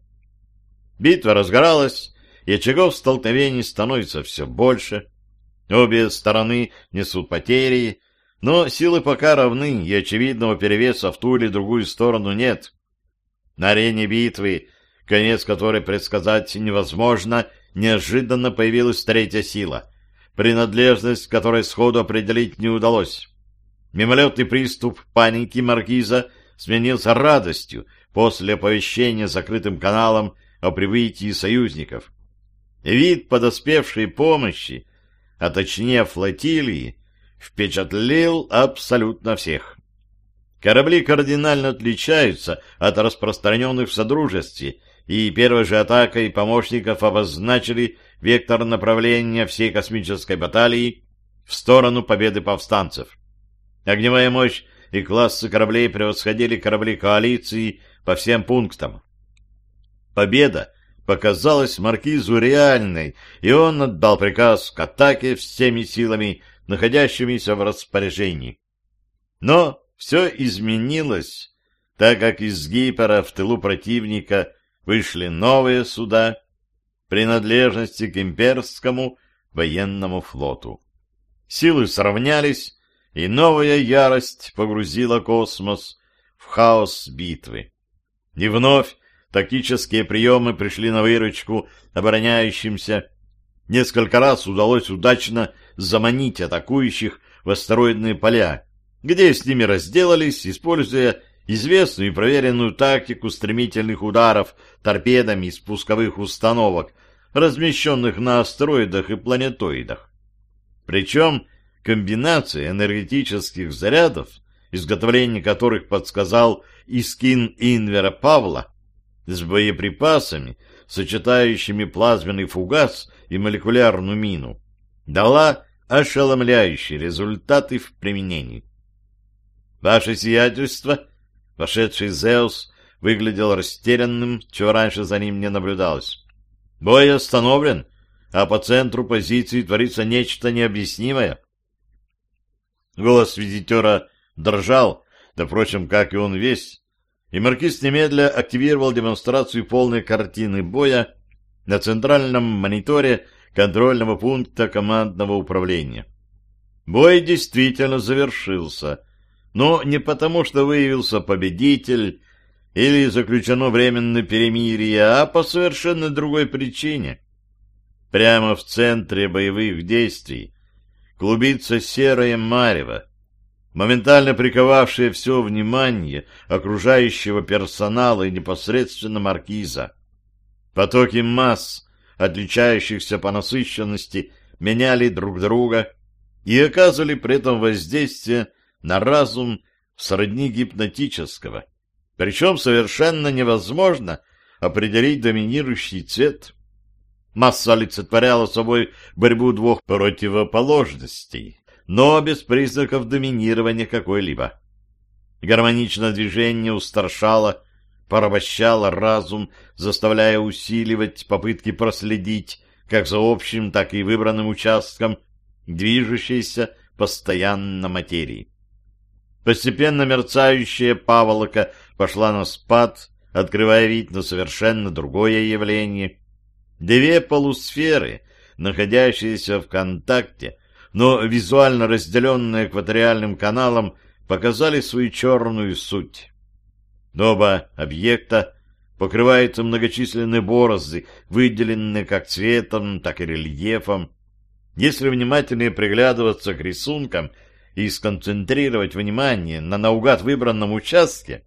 Битва разгоралась, и очагов столкновений становится все больше. Обе стороны несут потери, но силы пока равны, и очевидного перевеса в ту или другую сторону нет. На арене битвы, конец которой предсказать невозможно, неожиданно появилась третья сила, принадлежность которой сходу определить не удалось. Мимолетный приступ паники маркиза сменился радостью после оповещения закрытым каналом о прибытии союзников. Вид подоспевшей помощи, а точнее флотилии, впечатлил абсолютно всех. Корабли кардинально отличаются от распространенных в Содружестве, и первой же атакой помощников обозначили вектор направления всей космической баталии в сторону победы повстанцев. Огневая мощь и классы кораблей превосходили корабли коалиции по всем пунктам. Победа показалась маркизу реальной, и он отдал приказ к атаке всеми силами, находящимися в распоряжении. Но все изменилось, так как из Гипера в тылу противника вышли новые суда, принадлежности к имперскому военному флоту. Силы сравнялись, и новая ярость погрузила космос в хаос битвы. И вновь тактические приемы пришли на выручку обороняющимся. Несколько раз удалось удачно заманить атакующих в астероидные поля, где с ними разделались, используя известную и проверенную тактику стремительных ударов торпедами из пусковых установок, размещенных на астероидах и планетоидах. Причем комбинация энергетических зарядов, изготовление которых подсказал Искин Инвера Павла, с боеприпасами, сочетающими плазменный фугас и молекулярную мину, дала ошеломляющие результаты в применении. Ваше сиятельство, вошедший Зеус, выглядел растерянным, чего раньше за ним не наблюдалось. Бой остановлен, а по центру позиции творится нечто необъяснимое. Голос визитера дрожал, да, впрочем, как и он весь, и маркиз немедля активировал демонстрацию полной картины боя на центральном мониторе контрольного пункта командного управления. Бой действительно завершился, но не потому, что выявился победитель или заключено временное перемирие, а по совершенно другой причине. Прямо в центре боевых действий клубится серое марево, моментально приковавшее все внимание окружающего персонала и непосредственно маркиза. Потоки масс, отличающихся по насыщенности, меняли друг друга и оказывали при этом воздействие на разум сродни гипнотического. Причем совершенно невозможно определить доминирующий цвет. Масса олицетворяла собой борьбу двух противоположностей, но без признаков доминирования какой-либо. Гармоничное движение устрашало, порабощало разум, заставляя усиливать попытки проследить как за общим, так и выбранным участком движущейся постоянно материи. Постепенно мерцающая паволока пошла на спад, открывая вид на совершенно другое явление. Две полусферы, находящиеся в контакте, но визуально разделенные экваториальным каналом, показали свою черную суть. Оба объекта покрываются многочисленные борозды, выделенные как цветом, так и рельефом. Если внимательнее приглядываться к рисункам и сконцентрировать внимание на наугад выбранном участке,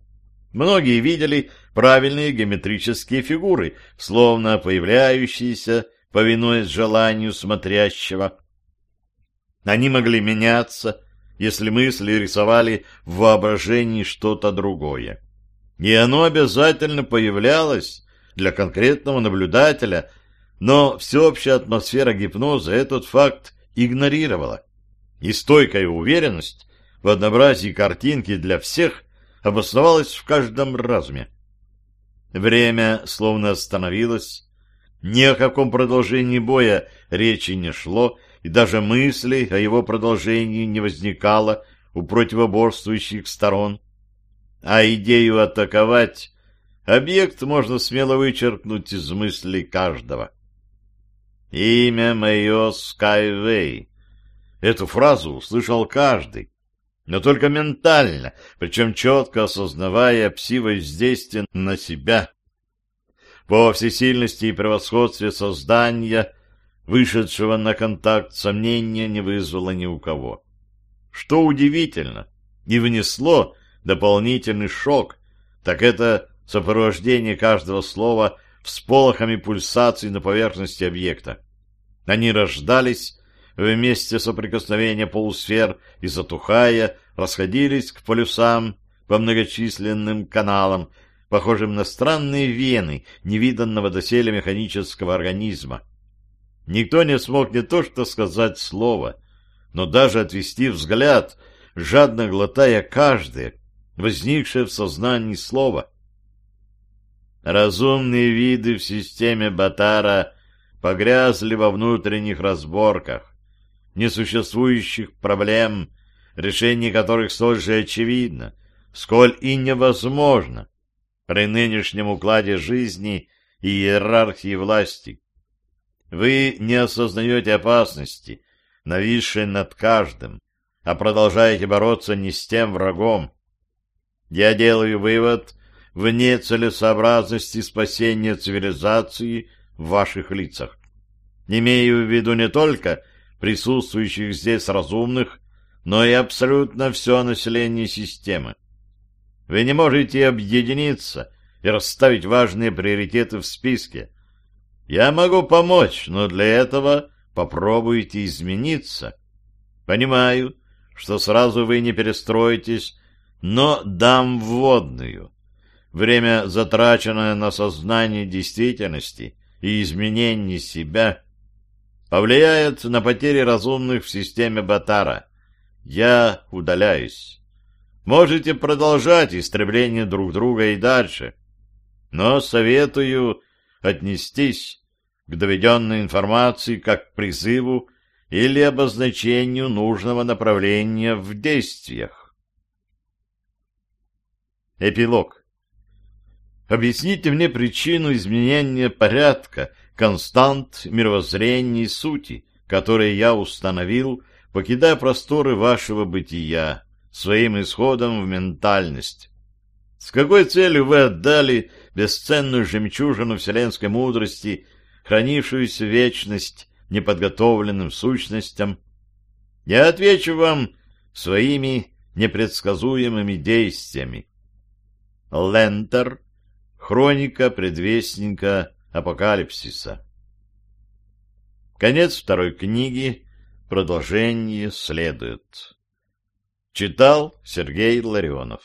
многие видели правильные геометрические фигуры, словно появляющиеся, повинуясь желанию смотрящего. Они могли меняться, если мысли рисовали в воображении что-то другое. И оно обязательно появлялось для конкретного наблюдателя, но всеобщая атмосфера гипноза этот факт игнорировала. И стойкая уверенность в однообразии картинки для всех обосновалась в каждом разуме. Время словно остановилось, ни о каком продолжении боя речи не шло, и даже мысли о его продолжении не возникало у противоборствующих сторон. А идею атаковать объект можно смело вычеркнуть из мыслей каждого. «Имя мое Скайвей». Эту фразу услышал каждый, но только ментально, причем четко осознавая пси-воздействие на себя. По всесильности и превосходстве создания, вышедшего на контакт, сомнения не вызвало ни у кого. Что удивительно, и внесло дополнительный шок, так это сопровождение каждого слова всполохами пульсаций на поверхности объекта. Они рождались в месте соприкосновения полусфер и, затухая, расходились к полюсам по многочисленным каналам, похожим на странные вены невиданного доселе механического организма. Никто не смог не то что сказать слово, но даже отвести взгляд, жадно глотая каждое, возникшее в сознании слово. Разумные виды в системе Батара погрязли во внутренних разборках, несуществующих проблем, решение которых столь же очевидно, сколь и невозможно при нынешнем укладе жизни и иерархии власти. Вы не осознаете опасности, нависшей над каждым, а продолжаете бороться не с тем врагом. Я делаю вывод вне целесообразности спасения цивилизации в ваших лицах. Имею в виду не только присутствующих здесь разумных, но и абсолютно все население системы. Вы не можете объединиться и расставить важные приоритеты в списке. Я могу помочь, но для этого попробуйте измениться. Понимаю, что сразу вы не перестроитесь, но дам вводную. Время, затраченное на сознание действительности и изменение себя, повлияет на потери разумных в системе Батара. Я удаляюсь. Можете продолжать истребление друг друга и дальше, но советую отнестись к доведенной информации как к призыву или обозначению нужного направления в действиях. Эпилог. Объясните мне причину изменения порядка, констант мировоззрения и сути, которые я установил, покидая просторы вашего бытия, своим исходом в ментальность. С какой целью вы отдали бесценную жемчужину вселенской мудрости, хранившуюся вечность неподготовленным сущностям? Я отвечу вам своими непредсказуемыми действиями. Лентер. Хроника предвестника апокалипсиса. Конец второй книги. Продолжение следует. Читал Сергей Ларионов